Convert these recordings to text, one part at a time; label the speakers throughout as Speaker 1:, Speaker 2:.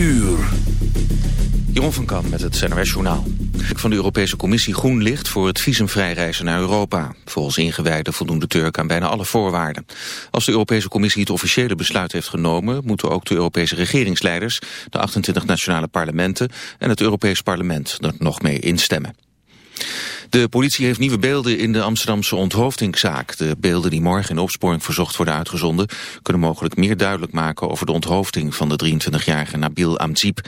Speaker 1: uur.
Speaker 2: Van Kan met het NRS Journaal. Van de Europese Commissie groen licht voor het visumvrij reizen naar Europa. Volgens ingewijden voldoen de Turken aan bijna alle voorwaarden. Als de Europese Commissie het officiële besluit heeft genomen... moeten ook de Europese regeringsleiders, de 28 nationale parlementen... en het Europees Parlement er nog mee instemmen. De politie heeft nieuwe beelden in de Amsterdamse onthoofdingszaak. De beelden die morgen in opsporing verzocht worden uitgezonden... kunnen mogelijk meer duidelijk maken over de onthoofding van de 23-jarige Nabil Amzib.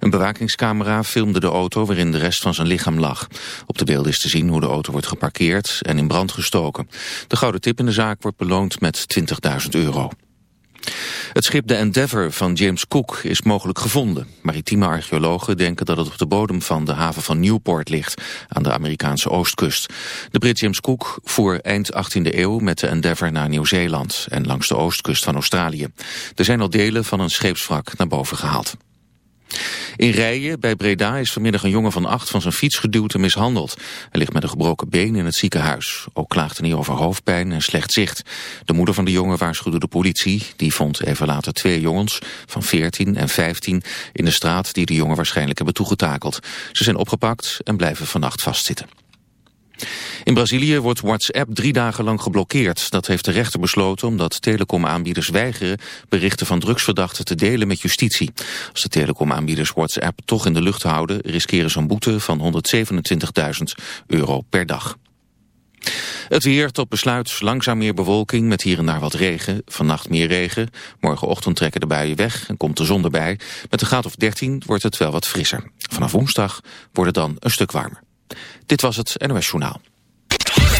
Speaker 2: Een bewakingscamera filmde de auto waarin de rest van zijn lichaam lag. Op de beelden is te zien hoe de auto wordt geparkeerd en in brand gestoken. De gouden tip in de zaak wordt beloond met 20.000 euro. Het schip de Endeavour van James Cook is mogelijk gevonden. Maritieme archeologen denken dat het op de bodem van de haven van Newport ligt, aan de Amerikaanse oostkust. De Brit James Cook voer eind 18e eeuw met de Endeavour naar Nieuw-Zeeland en langs de oostkust van Australië. Er zijn al delen van een scheepswrak naar boven gehaald. In Rijen bij Breda is vanmiddag een jongen van acht van zijn fiets geduwd en mishandeld. Hij ligt met een gebroken been in het ziekenhuis. Ook klaagde hij over hoofdpijn en slecht zicht. De moeder van de jongen waarschuwde de politie. Die vond even later twee jongens van 14 en 15 in de straat die de jongen waarschijnlijk hebben toegetakeld. Ze zijn opgepakt en blijven vannacht vastzitten. In Brazilië wordt WhatsApp drie dagen lang geblokkeerd. Dat heeft de rechter besloten omdat telecomaanbieders weigeren berichten van drugsverdachten te delen met justitie. Als de telecomaanbieders WhatsApp toch in de lucht houden, riskeren ze een boete van 127.000 euro per dag. Het weer tot besluit langzaam meer bewolking met hier en daar wat regen. Vannacht meer regen. Morgenochtend trekken de buien weg en komt de zon erbij. Met een graad of 13 wordt het wel wat frisser. Vanaf woensdag wordt het dan een stuk warmer. Dit was het NOS Journaal.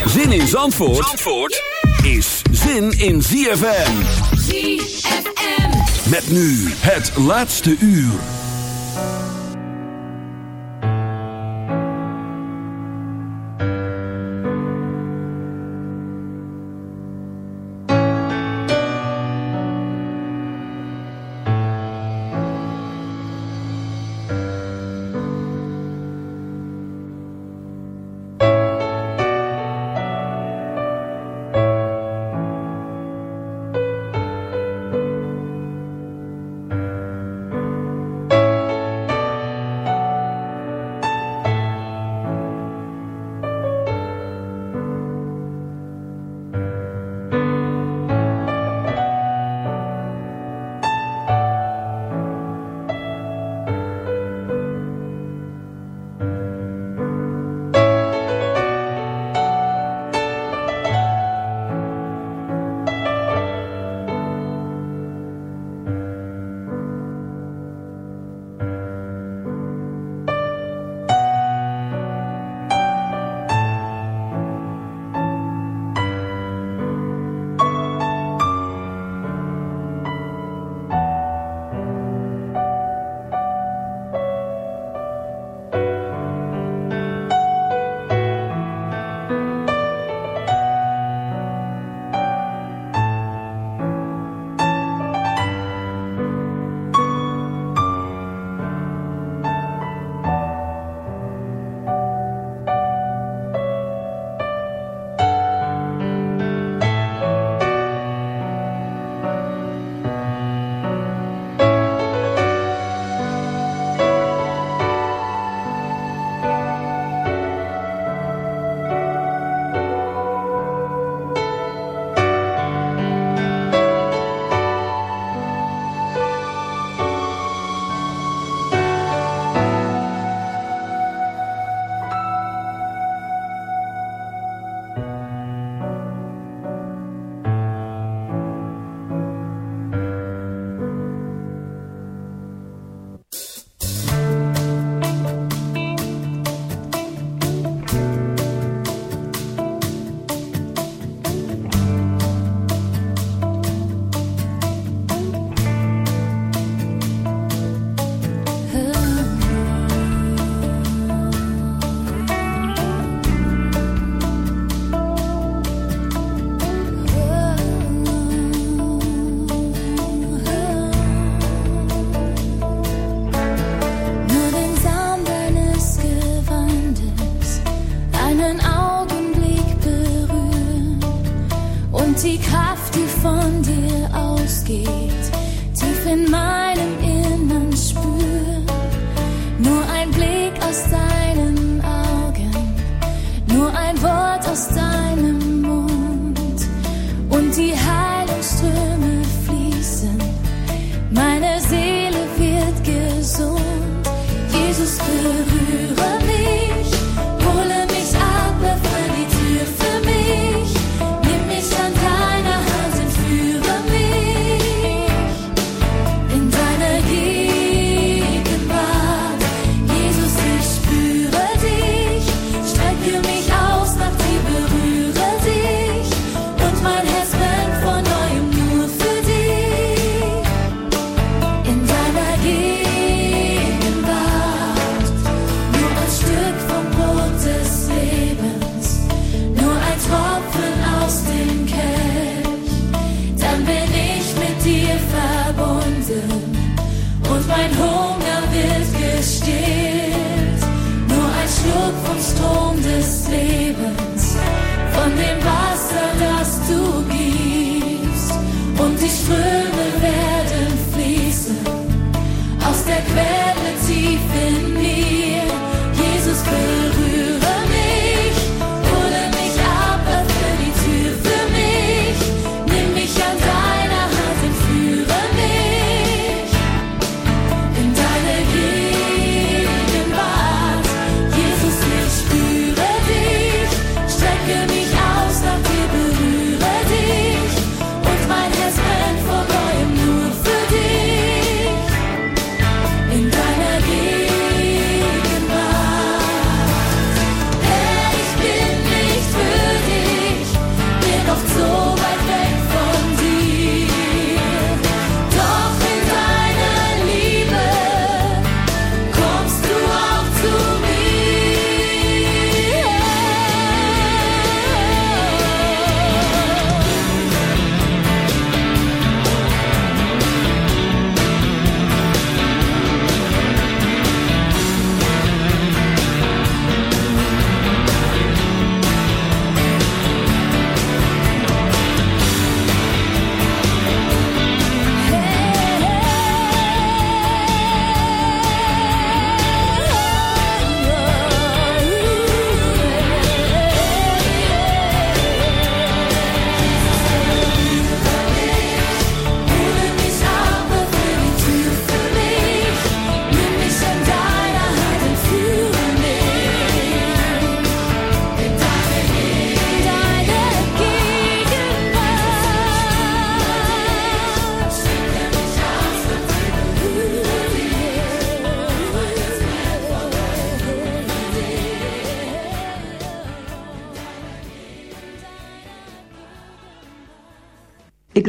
Speaker 1: Zin in Zandvoort, Zandvoort is zin in ZFM.
Speaker 3: ZFM.
Speaker 1: Met nu het laatste uur.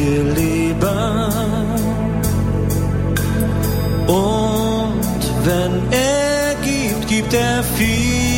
Speaker 4: Dir Leben. Und wenn er gibt, gibt er viel.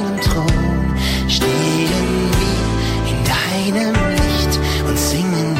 Speaker 5: Deinem Thron stehen wir in deinem Licht und singen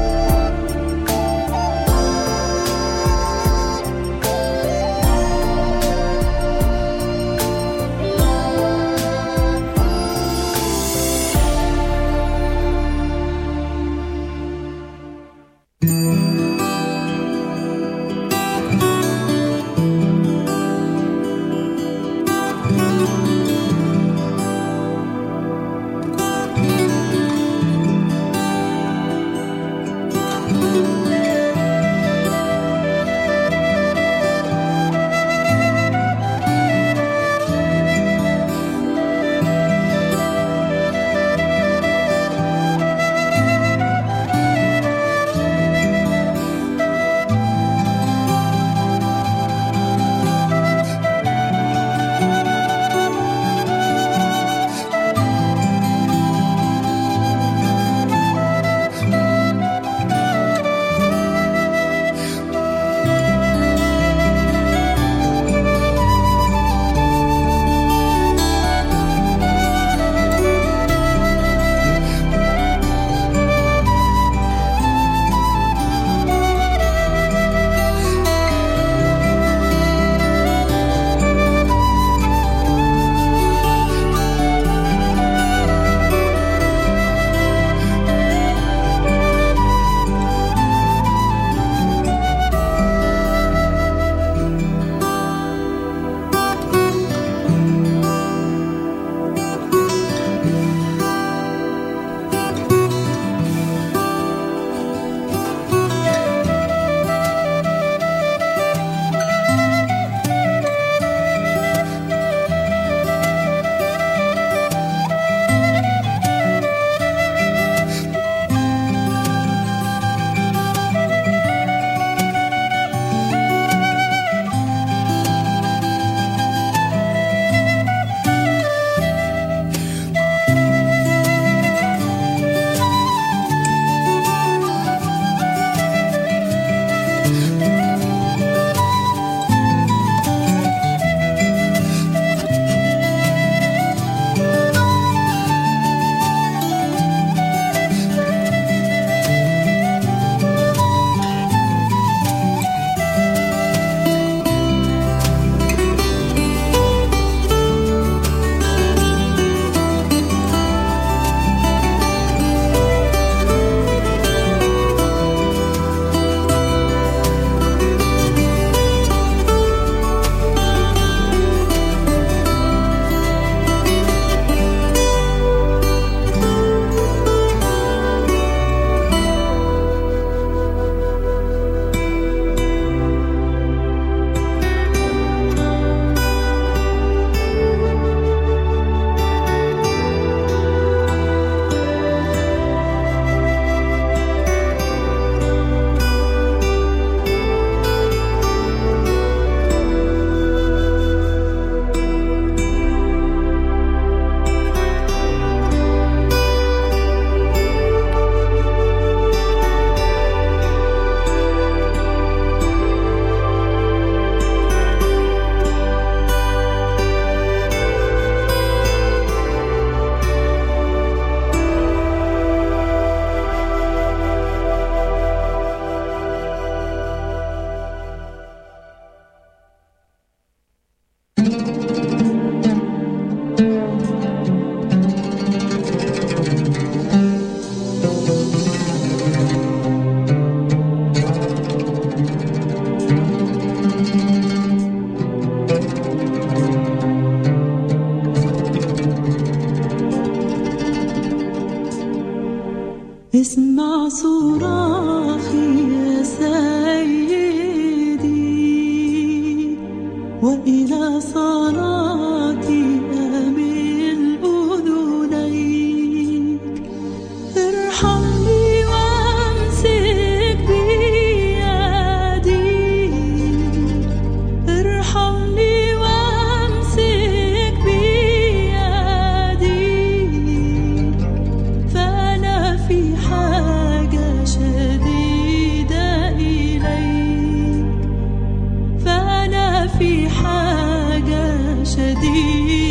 Speaker 3: في حاجة شديدة.